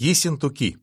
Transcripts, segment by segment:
Есентуки.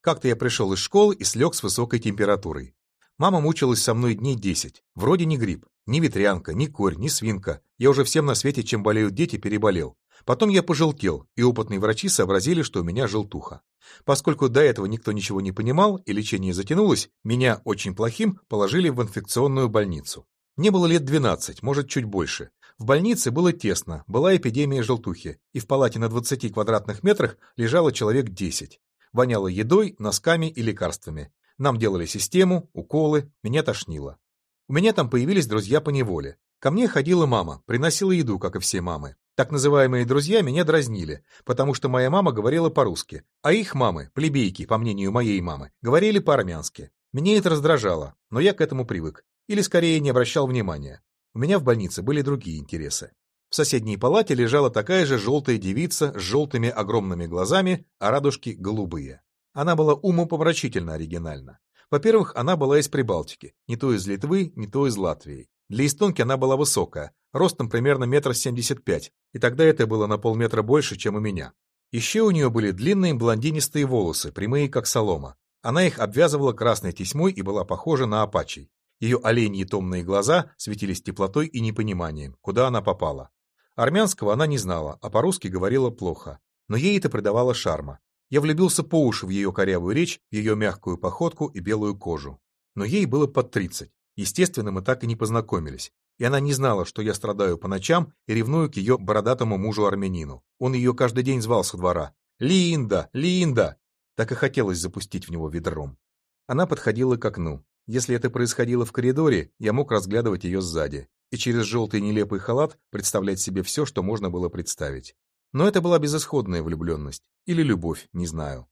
Как-то я пришел из школы и слег с высокой температурой. Мама мучилась со мной дней десять. Вроде не грипп, ни ветрянка, ни корь, ни свинка. Я уже всем на свете, чем болеют дети, переболел. Потом я пожелтел, и опытные врачи сообразили, что у меня желтуха. Поскольку до этого никто ничего не понимал и лечение затянулось, меня, очень плохим, положили в инфекционную больницу. Мне было лет 12, может, чуть больше. В больнице было тесно, была эпидемия желтухи, и в палате на 20 квадратных метрах лежало человек 10. Воняло едой, носками и лекарствами. Нам делали систему, уколы, меня тошнило. У меня там появились друзья по неволе. Ко мне ходила мама, приносила еду, как и все мамы. Так называемые друзья меня дразнили, потому что моя мама говорила по-русски, а их мамы, плебейки, по мнению моей мамы, говорили по-армянски. Меня это раздражало, но я к этому привык. Или скорее не обращал внимания. У меня в больнице были другие интересы. В соседней палате лежала такая же желтая девица с желтыми огромными глазами, а радужки голубые. Она была умопомрачительно оригинальна. Во-первых, она была из Прибалтики, не то из Литвы, не то из Латвии. Для эстонки она была высокая, ростом примерно метр семьдесят пять, и тогда это было на полметра больше, чем у меня. Еще у нее были длинные блондинистые волосы, прямые как солома. Она их обвязывала красной тесьмой и была похожа на апачей. Ее оленьи томные глаза светились теплотой и непониманием, куда она попала. Армянского она не знала, а по-русски говорила плохо. Но ей это придавало шарма. Я влюбился по уши в ее корявую речь, в ее мягкую походку и белую кожу. Но ей было под тридцать. Естественно, мы так и не познакомились. И она не знала, что я страдаю по ночам и ревную к ее бородатому мужу-армянину. Он ее каждый день звал со двора. «Линда! Линда!» Так и хотелось запустить в него ведром. Она подходила к окну. Если это происходило в коридоре, я мог разглядывать ее сзади и через желтый нелепый халат представлять себе все, что можно было представить. Но это была безысходная влюбленность. Или любовь, не знаю.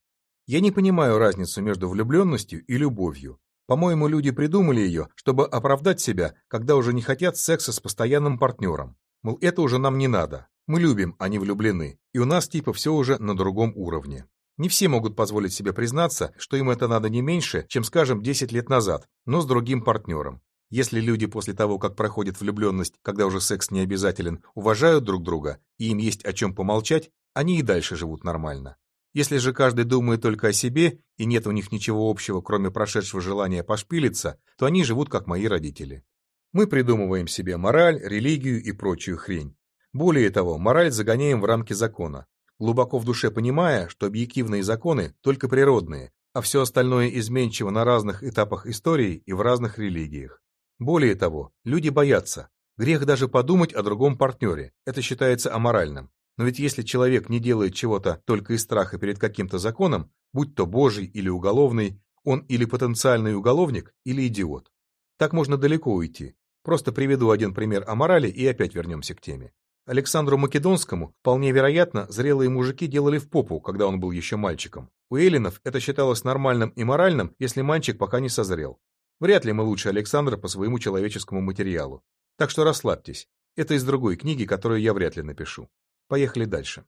Я не понимаю разницу между влюбленностью и любовью. По-моему, люди придумали ее, чтобы оправдать себя, когда уже не хотят секса с постоянным партнером. Мол, это уже нам не надо. Мы любим, а не влюблены. И у нас типа все уже на другом уровне. Не все могут позволить себе признаться, что им это надо не меньше, чем, скажем, 10 лет назад, но с другим партнером. Если люди после того, как проходит влюбленность, когда уже секс не обязателен, уважают друг друга, и им есть о чем помолчать, они и дальше живут нормально. Если же каждый думает только о себе, и нет у них ничего общего, кроме прошедшего желания пошпилиться, то они живут как мои родители. Мы придумываем себе мораль, религию и прочую хрень. Более того, мораль загоняем в рамки закона, глубоко в душе понимая, что объективные законы только природные, а все остальное изменчиво на разных этапах истории и в разных религиях. Более того, люди боятся. Грех даже подумать о другом партнере, это считается аморальным. Но ведь если человек не делает чего-то только из страха перед каким-то законом, будь то божий или уголовный, он или потенциальный уголовник, или идиот. Так можно далеко уйти. Просто приведу один пример о морали и опять вернемся к теме. Александру Македонскому, вполне вероятно, зрелые мужики делали в попу, когда он был еще мальчиком. У эллинов это считалось нормальным и моральным, если мальчик пока не созрел. Вряд ли мы лучше Александра по своему человеческому материалу. Так что расслабьтесь. Это из другой книги, которую я вряд ли напишу. Поехали дальше.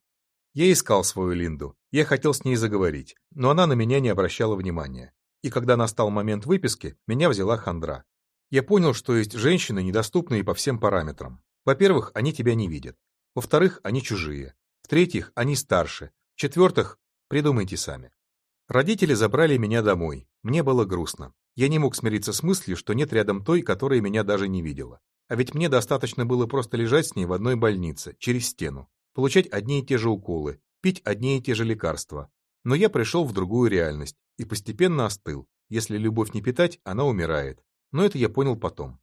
Я искал свою Линду. Я хотел с ней заговорить, но она на меня не обращала внимания. И когда настал момент выписки, меня взяла хандра. Я понял, что есть женщины, недоступные по всем параметрам. Во-первых, они тебя не видят. Во-вторых, они чужие. В-третьих, они старше. В-четвертых, придумайте сами. Родители забрали меня домой. Мне было грустно. Я не мог смириться с мыслью, что нет рядом той, которая меня даже не видела. А ведь мне достаточно было просто лежать с ней в одной больнице, через стену, получать одни и те же уколы, пить одни и те же лекарства. Но я пришел в другую реальность и постепенно остыл. Если любовь не питать, она умирает. Но это я понял потом.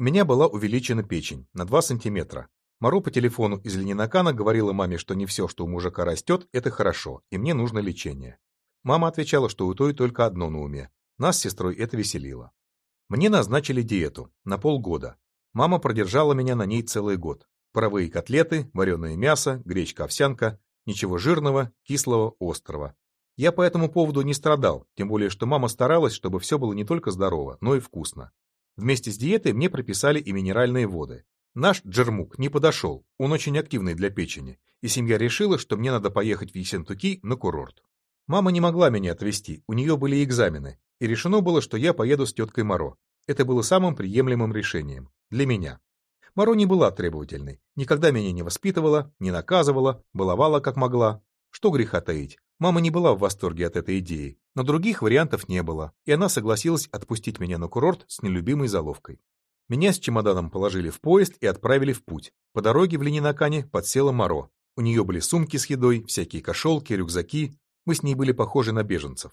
У меня была увеличена печень на 2 сантиметра. Мару по телефону из Ленинакана говорила маме, что не все, что у мужика растет, это хорошо, и мне нужно лечение. Мама отвечала, что у той только одно на уме. Нас с сестрой это веселило. Мне назначили диету на полгода. Мама продержала меня на ней целый год. Паровые котлеты, вареное мясо, гречка-овсянка, ничего жирного, кислого, острого. Я по этому поводу не страдал, тем более, что мама старалась, чтобы все было не только здорово, но и вкусно. Вместе с диетой мне прописали и минеральные воды. Наш джермук не подошел, он очень активный для печени, и семья решила, что мне надо поехать в Ессентуки на курорт. Мама не могла меня отвезти, у нее были экзамены, и решено было, что я поеду с теткой Моро. Это было самым приемлемым решением. Для меня. Моро не была требовательной, никогда меня не воспитывала, не наказывала, баловала как могла. Что греха таить, Мама не была в восторге от этой идеи, но других вариантов не было, и она согласилась отпустить меня на курорт с нелюбимой заловкой. Меня с чемоданом положили в поезд и отправили в путь. По дороге в Ленинакане подсела Моро. У нее были сумки с едой, всякие кошелки, рюкзаки. Мы с ней были похожи на беженцев.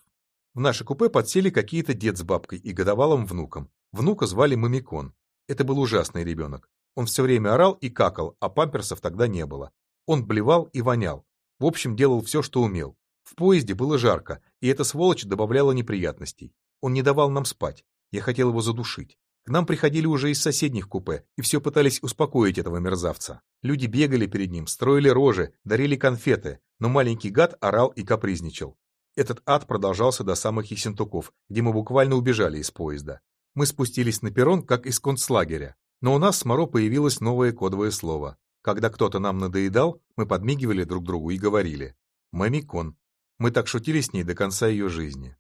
В наше купе подсели какие-то дед с бабкой и годовалым внуком. Внука звали Мамикон. Это был ужасный ребенок. Он все время орал и какал, а памперсов тогда не было. Он блевал и вонял. В общем, делал все, что умел. В поезде было жарко, и эта сволочь добавляла неприятностей. Он не давал нам спать. Я хотел его задушить. К нам приходили уже из соседних купе и все пытались успокоить этого мерзавца. Люди бегали перед ним, строили рожи, дарили конфеты, но маленький гад орал и капризничал. Этот ад продолжался до самых Ессентуков, где мы буквально убежали из поезда. Мы спустились на перрон, как из концлагеря. Но у нас с Моро появилось новое кодовое слово. Когда кто-то нам надоедал, мы подмигивали друг другу и говорили «Мамикон». Мы так шутили с ней до конца ее жизни.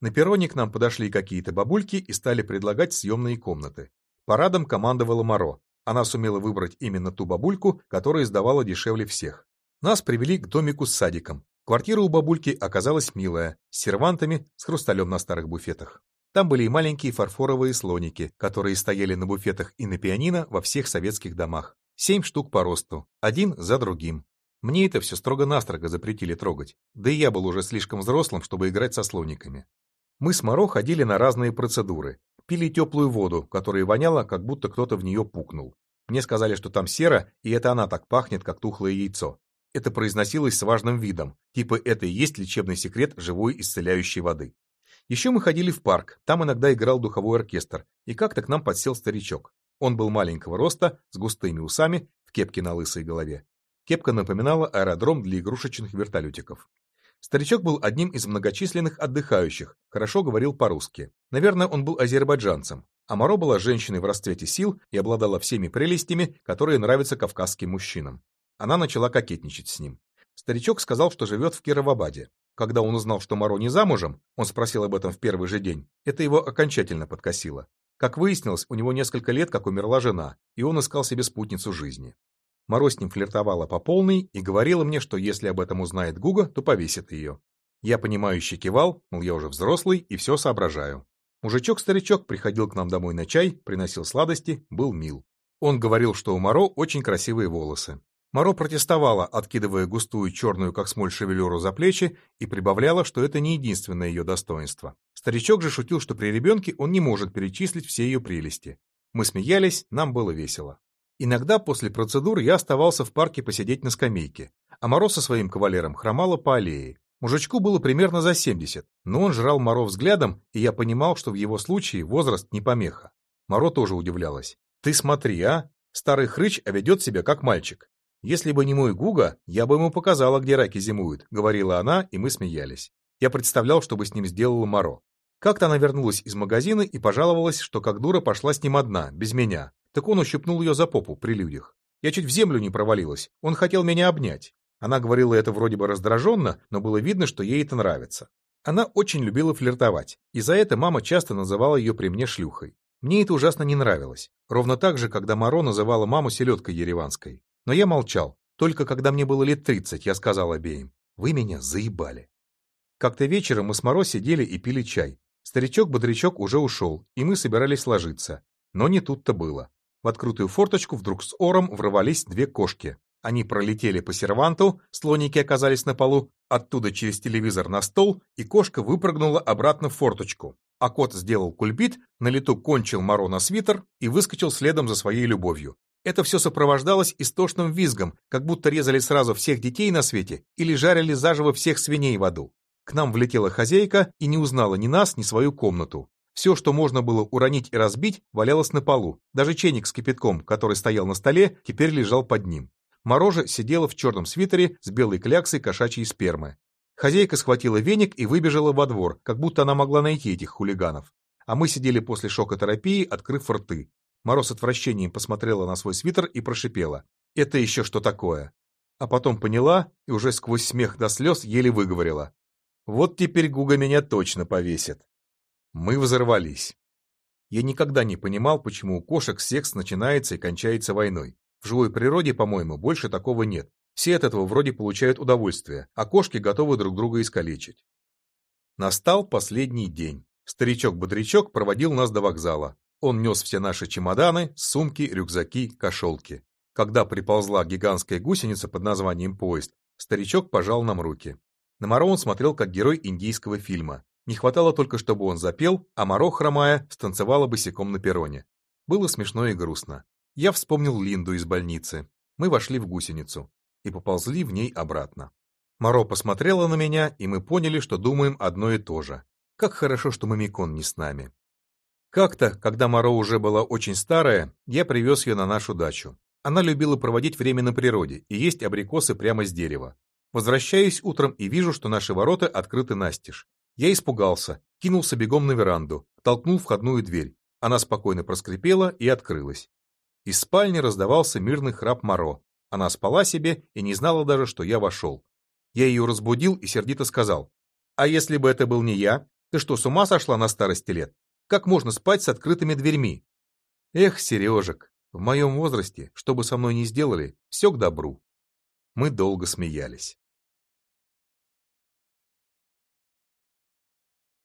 На перроне к нам подошли какие-то бабульки и стали предлагать съемные комнаты. Парадом командовала Моро. Она сумела выбрать именно ту бабульку, которая сдавала дешевле всех. Нас привели к домику с садиком. Квартира у бабульки оказалась милая, с сервантами, с хрусталем на старых буфетах. Там были и маленькие фарфоровые слоники, которые стояли на буфетах и на пианино во всех советских домах. Семь штук по росту, один за другим. Мне это все строго-настрого запретили трогать, да и я был уже слишком взрослым, чтобы играть со слониками. Мы с Моро ходили на разные процедуры, пили теплую воду, которая воняла, как будто кто-то в нее пукнул. Мне сказали, что там сера, и это она так пахнет, как тухлое яйцо. Это произносилось с важным видом, типа это и есть лечебный секрет живой исцеляющей воды. Еще мы ходили в парк, там иногда играл духовой оркестр, и как-то к нам подсел старичок. Он был маленького роста, с густыми усами, в кепке на лысой голове. Кепка напоминала аэродром для игрушечных вертолетиков. Старичок был одним из многочисленных отдыхающих, хорошо говорил по-русски. Наверное, он был азербайджанцем. А Моро была женщиной в расцвете сил и обладала всеми прелестями, которые нравятся кавказским мужчинам. Она начала кокетничать с ним. Старичок сказал, что живет в Кировабаде. Когда он узнал, что Моро не замужем, он спросил об этом в первый же день, это его окончательно подкосило. Как выяснилось, у него несколько лет как умерла жена, и он искал себе спутницу жизни. Моро с ним флиртовала по полной и говорила мне, что если об этом узнает Гуга, то повесит ее. Я понимающе кивал, мол, я уже взрослый и все соображаю. Мужичок-старичок приходил к нам домой на чай, приносил сладости, был мил. Он говорил, что у Моро очень красивые волосы. Моро протестовала, откидывая густую черную, как смоль, шевелюру за плечи, и прибавляла, что это не единственное ее достоинство. Старичок же шутил, что при ребенке он не может перечислить все ее прелести. Мы смеялись, нам было весело. Иногда после процедур я оставался в парке посидеть на скамейке, а Моро со своим кавалером хромала по аллее. Мужичку было примерно за 70, но он жрал Моро взглядом, и я понимал, что в его случае возраст не помеха. Моро тоже удивлялась. «Ты смотри, а! Старый хрыч, а ведет себя как мальчик. «Если бы не мой Гуга, я бы ему показала, где раки зимуют», — говорила она, и мы смеялись. Я представлял, что бы с ним сделала Моро. Как-то она вернулась из магазина и пожаловалась, что как дура пошла с ним одна, без меня. Так он ущипнул ее за попу при людях. Я чуть в землю не провалилась, он хотел меня обнять. Она говорила это вроде бы раздраженно, но было видно, что ей это нравится. Она очень любила флиртовать, и за это мама часто называла ее при мне шлюхой. Мне это ужасно не нравилось. Ровно так же, когда Моро называла маму селедкой ереванской. Но я молчал. Только когда мне было лет тридцать, я сказал обеим, «Вы меня заебали». Как-то вечером мы с Моро сидели и пили чай. Старичок-бодрячок уже ушел, и мы собирались ложиться. Но не тут-то было. В открытую форточку вдруг с ором врывались две кошки. Они пролетели по серванту, слоники оказались на полу, оттуда через телевизор на стол, и кошка выпрыгнула обратно в форточку. А кот сделал кульбит, на лету кончил Моро на свитер и выскочил следом за своей любовью. Это все сопровождалось истошным визгом, как будто резали сразу всех детей на свете или жарили заживо всех свиней в аду. К нам влетела хозяйка и не узнала ни нас, ни свою комнату. Все, что можно было уронить и разбить, валялось на полу. Даже чайник с кипятком, который стоял на столе, теперь лежал под ним. Мороже сидела в черном свитере с белой кляксой кошачьей спермы. Хозяйка схватила веник и выбежала во двор, как будто она могла найти этих хулиганов. А мы сидели после шокотерапии, открыв рты. Мороз отвращением посмотрела на свой свитер и прошипела. «Это еще что такое?» А потом поняла и уже сквозь смех до слез еле выговорила. «Вот теперь Гуга меня точно повесит». Мы взорвались. Я никогда не понимал, почему у кошек секс начинается и кончается войной. В живой природе, по-моему, больше такого нет. Все от этого вроде получают удовольствие, а кошки готовы друг друга искалечить. Настал последний день. Старичок-бодрячок проводил нас до вокзала. Он нес все наши чемоданы, сумки, рюкзаки, кошелки. Когда приползла гигантская гусеница под названием «Поезд», старичок пожал нам руки. На Моро он смотрел как герой индийского фильма. Не хватало только, чтобы он запел, а Моро, хромая, станцевала босиком на перроне. Было смешно и грустно. Я вспомнил Линду из больницы. Мы вошли в гусеницу и поползли в ней обратно. Моро посмотрела на меня, и мы поняли, что думаем одно и то же. Как хорошо, что Мамикон не с нами. Как-то, когда Моро уже была очень старая, я привез ее на нашу дачу. Она любила проводить время на природе и есть абрикосы прямо с дерева. Возвращаюсь утром и вижу, что наши ворота открыты настежь. Я испугался, кинулся бегом на веранду, толкнул входную дверь. Она спокойно проскрипела и открылась. Из спальни раздавался мирный храп Моро. Она спала себе и не знала даже, что я вошел. Я ее разбудил и сердито сказал. «А если бы это был не я? Ты что, с ума сошла на старости лет? Как можно спать с открытыми дверьми?» Эх, Сережек, в моем возрасте, что бы со мной ни сделали, все к добру. Мы долго смеялись.